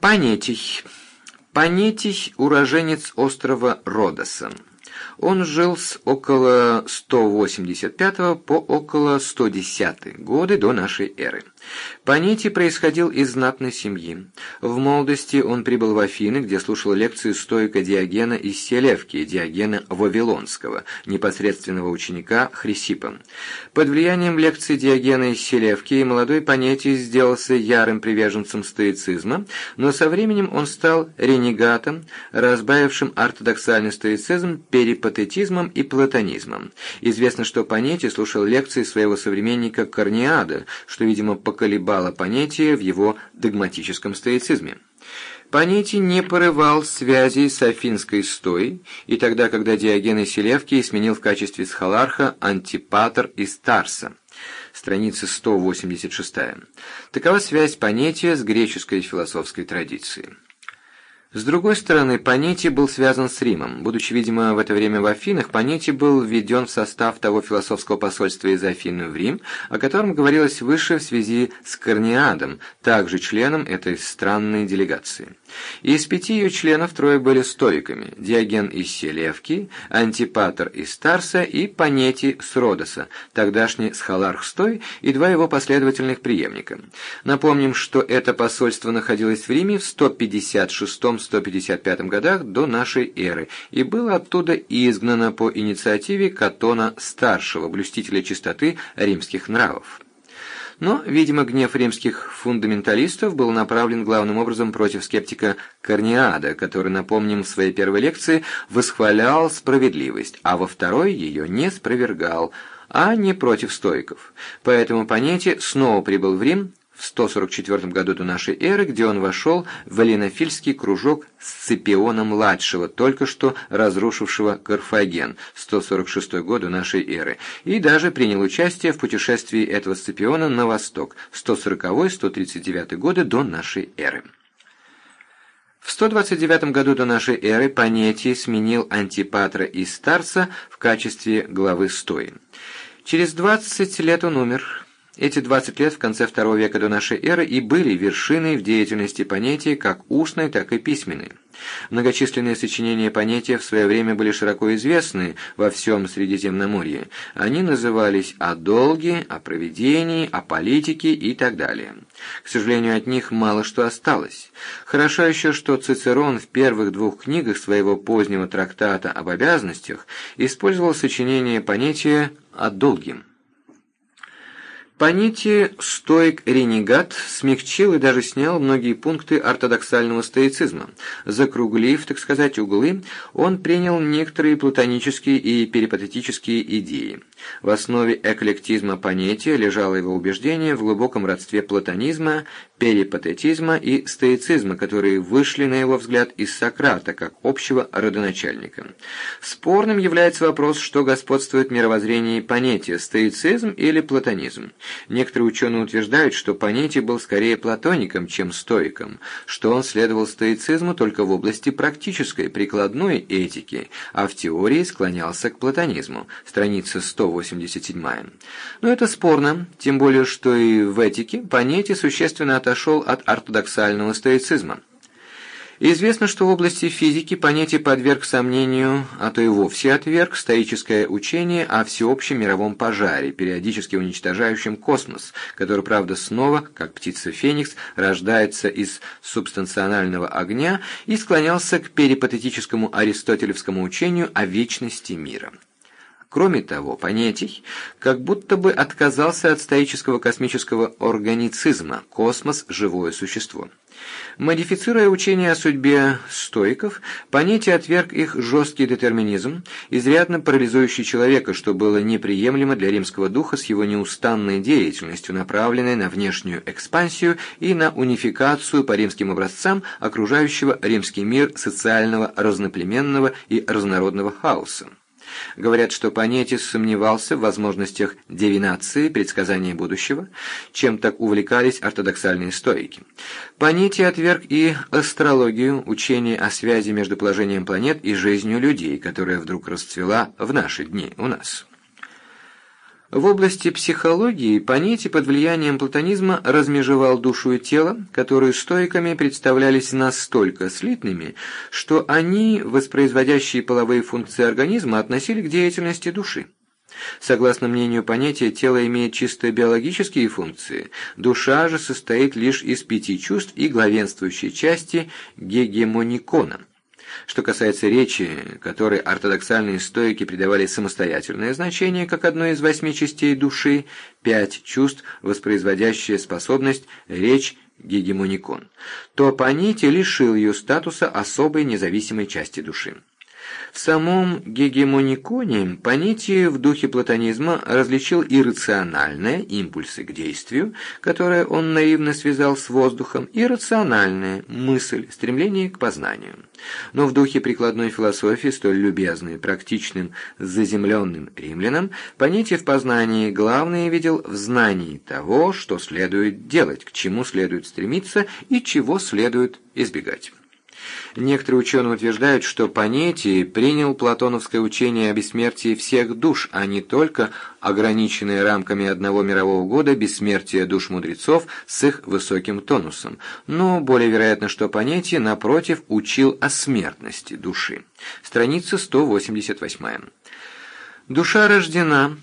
Панетий. Панетий – уроженец острова Родоса. Он жил с около 185 по около 110 годы до нашей эры. Панити происходил из знатной семьи. В молодости он прибыл в Афины, где слушал лекции стоика Диогена из Селевки, Диогена Вавилонского, непосредственного ученика Хрисипа. Под влиянием лекций Диогена из Селевки молодой Панетий сделался ярым приверженцем стоицизма, но со временем он стал ренегатом, разбавившим ортодоксальный стоицизм перипатетизмом и платонизмом. Известно, что Панетий слушал лекции своего современника Корниада, что, видимо, поколебало понятие в его догматическом стоицизме. Панетий не порывал связи с афинской стоей, и тогда, когда Диоген и Селевкий сменил в качестве схоларха Антипатр из Тарса. Страница 186. Такова связь понятия с греческой философской традицией. С другой стороны, Панетий был связан с Римом. Будучи, видимо, в это время в Афинах, Панетий был введен в состав того философского посольства из Афины в Рим, о котором говорилось выше в связи с Корниадом, также членом этой странной делегации. Из пяти ее членов трое были стоиками – Диоген из Селевки, Антипатр из Тарса и Панетий с Родоса, тогдашний Схаларх Стой и два его последовательных преемника. Напомним, что это посольство находилось в Риме в 156-155 годах до нашей эры и было оттуда изгнано по инициативе Катона Старшего, блюстителя чистоты римских нравов. Но, видимо, гнев римских фундаменталистов был направлен главным образом против скептика Корниада, который, напомним, в своей первой лекции восхвалял справедливость, а во второй ее не спровергал, а не против стоиков. Поэтому понятие снова прибыл в Рим в 144 году до нашей эры, где он вошел в эллинофильский кружок Сципиона-младшего, только что разрушившего Карфаген, 146 год до нашей эры, и даже принял участие в путешествии этого Сципиона на восток, 140-139 годы до нашей эры. В 129 году до нашей эры Панетий сменил Антипатра из Старса в качестве главы Стои. Через 20 лет он умер, эти 20 лет в конце второго века до нашей эры и были вершиной в деятельности понятия как устной, так и письменной. Многочисленные сочинения понятия в свое время были широко известны во всем Средиземноморье. Они назывались «О долге», «О проведении», «О политике» и так далее. К сожалению, от них мало что осталось. Хорошо еще, что Цицерон в первых двух книгах своего позднего трактата об обязанностях использовал сочинение понятия «О долге». Панити стоик-ренегат смягчил и даже снял многие пункты ортодоксального стоицизма. Закруглив, так сказать, углы, он принял некоторые платонические и перипатетические идеи. В основе эклектизма Панетия лежало его убеждение в глубоком родстве платонизма, перипатетизма и стоицизма, которые вышли, на его взгляд, из Сократа, как общего родоначальника. Спорным является вопрос, что господствует в мировоззрении Панетия – стоицизм или платонизм. Некоторые ученые утверждают, что Панетий был скорее платоником, чем стоиком, что он следовал стоицизму только в области практической, прикладной этики, а в теории склонялся к платонизму. Страница 187. Но это спорно, тем более, что и в этике Панетий существенно отошел от ортодоксального стоицизма. Известно, что в области физики понятие подверг сомнению, а то и вовсе отверг, стоическое учение о всеобщем мировом пожаре, периодически уничтожающем космос, который, правда, снова, как птица Феникс, рождается из субстанционального огня и склонялся к перипатетическому аристотелевскому учению о вечности мира. Кроме того, Понятий как будто бы отказался от стоического космического органицизма «космос – живое существо». Модифицируя учение о судьбе стоиков, Понятий отверг их жесткий детерминизм, изрядно парализующий человека, что было неприемлемо для римского духа с его неустанной деятельностью, направленной на внешнюю экспансию и на унификацию по римским образцам окружающего римский мир социального разноплеменного и разнородного хаоса. Говорят, что Панетис сомневался в возможностях дивинации, предсказания будущего, чем так увлекались ортодоксальные стоики. Панетий отверг и астрологию, учение о связи между положением планет и жизнью людей, которая вдруг расцвела в наши дни у нас. В области психологии Панетти под влиянием платонизма размежевал душу и тело, которые стойками представлялись настолько слитными, что они, воспроизводящие половые функции организма, относили к деятельности души. Согласно мнению понятия, тело имеет чисто биологические функции, душа же состоит лишь из пяти чувств и главенствующей части гегемоникона. Что касается речи, которой ортодоксальные стойки придавали самостоятельное значение как одной из восьми частей души, пять чувств, воспроизводящие способность речь гегемоникон, то Панити лишил ее статуса особой независимой части души. В самом гегемониконе Панити в духе платонизма различил иррациональные импульсы к действию, которое он наивно связал с воздухом, и рациональная мысль, стремление к познанию. Но в духе прикладной философии, столь любезной, практичным, заземленным римлянам, Панити в познании главное видел в знании того, что следует делать, к чему следует стремиться и чего следует избегать. Некоторые ученые утверждают, что Панетий принял платоновское учение о бессмертии всех душ, а не только ограниченные рамками одного мирового года бессмертия душ мудрецов с их высоким тонусом. Но более вероятно, что Панетий, напротив, учил о смертности души. Страница 188. Душа рождена,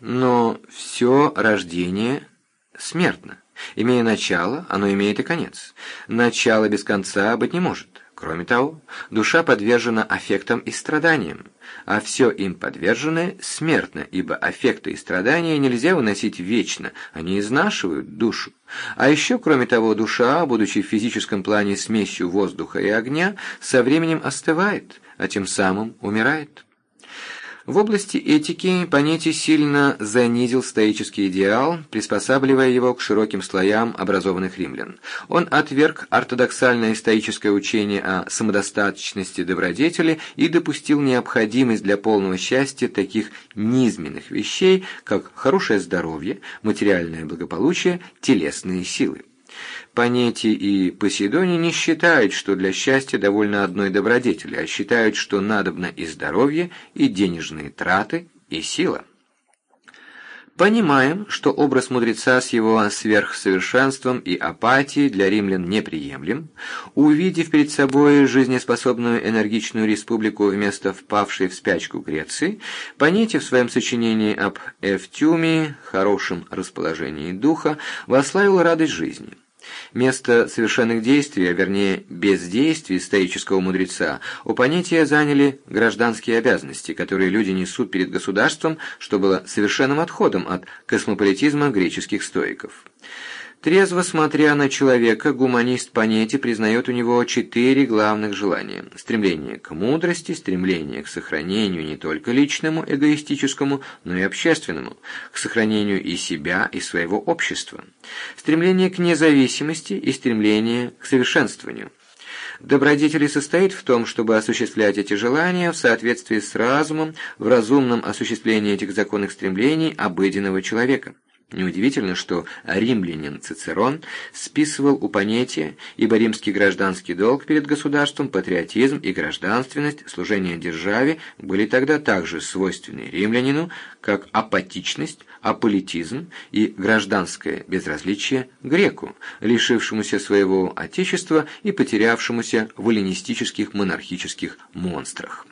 но все рождение смертно. Имея начало, оно имеет и конец. Начало без конца быть не может. Кроме того, душа подвержена аффектам и страданиям, а все им подверженное смертно, ибо аффекты и страдания нельзя выносить вечно, они изнашивают душу. А еще, кроме того, душа, будучи в физическом плане смесью воздуха и огня, со временем остывает, а тем самым умирает. В области этики понятие сильно занизил стоический идеал, приспосабливая его к широким слоям образованных римлян. Он отверг ортодоксальное стоическое учение о самодостаточности добродетели и допустил необходимость для полного счастья таких низменных вещей, как хорошее здоровье, материальное благополучие, телесные силы. Панетий и Посейдоний не считают, что для счастья довольно одной добродетели, а считают, что надобно и здоровье, и денежные траты, и сила. Понимаем, что образ мудреца с его сверхсовершенством и апатией для римлян неприемлем, увидев перед собой жизнеспособную энергичную республику вместо впавшей в спячку Греции, Панетий в своем сочинении об Эвтюме, хорошем расположении духа, вославил радость жизни. Место совершенных действий, а вернее бездействий стоического мудреца, у понятия заняли гражданские обязанности, которые люди несут перед государством, что было совершенным отходом от космополитизма греческих стоиков. Трезво смотря на человека, гуманист Панетти признает у него четыре главных желания. Стремление к мудрости, стремление к сохранению не только личному, эгоистическому, но и общественному, к сохранению и себя, и своего общества. Стремление к независимости и стремление к совершенствованию. Добродетель состоит в том, чтобы осуществлять эти желания в соответствии с разумом, в разумном осуществлении этих законных стремлений обыденного человека. Неудивительно, что римлянин Цицерон списывал у понятия, ибо римский гражданский долг перед государством, патриотизм и гражданственность, служение державе были тогда также свойственны римлянину, как апатичность, аполитизм и гражданское безразличие греку, лишившемуся своего отечества и потерявшемуся в эллинистических монархических монстрах.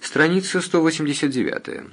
Страница 189.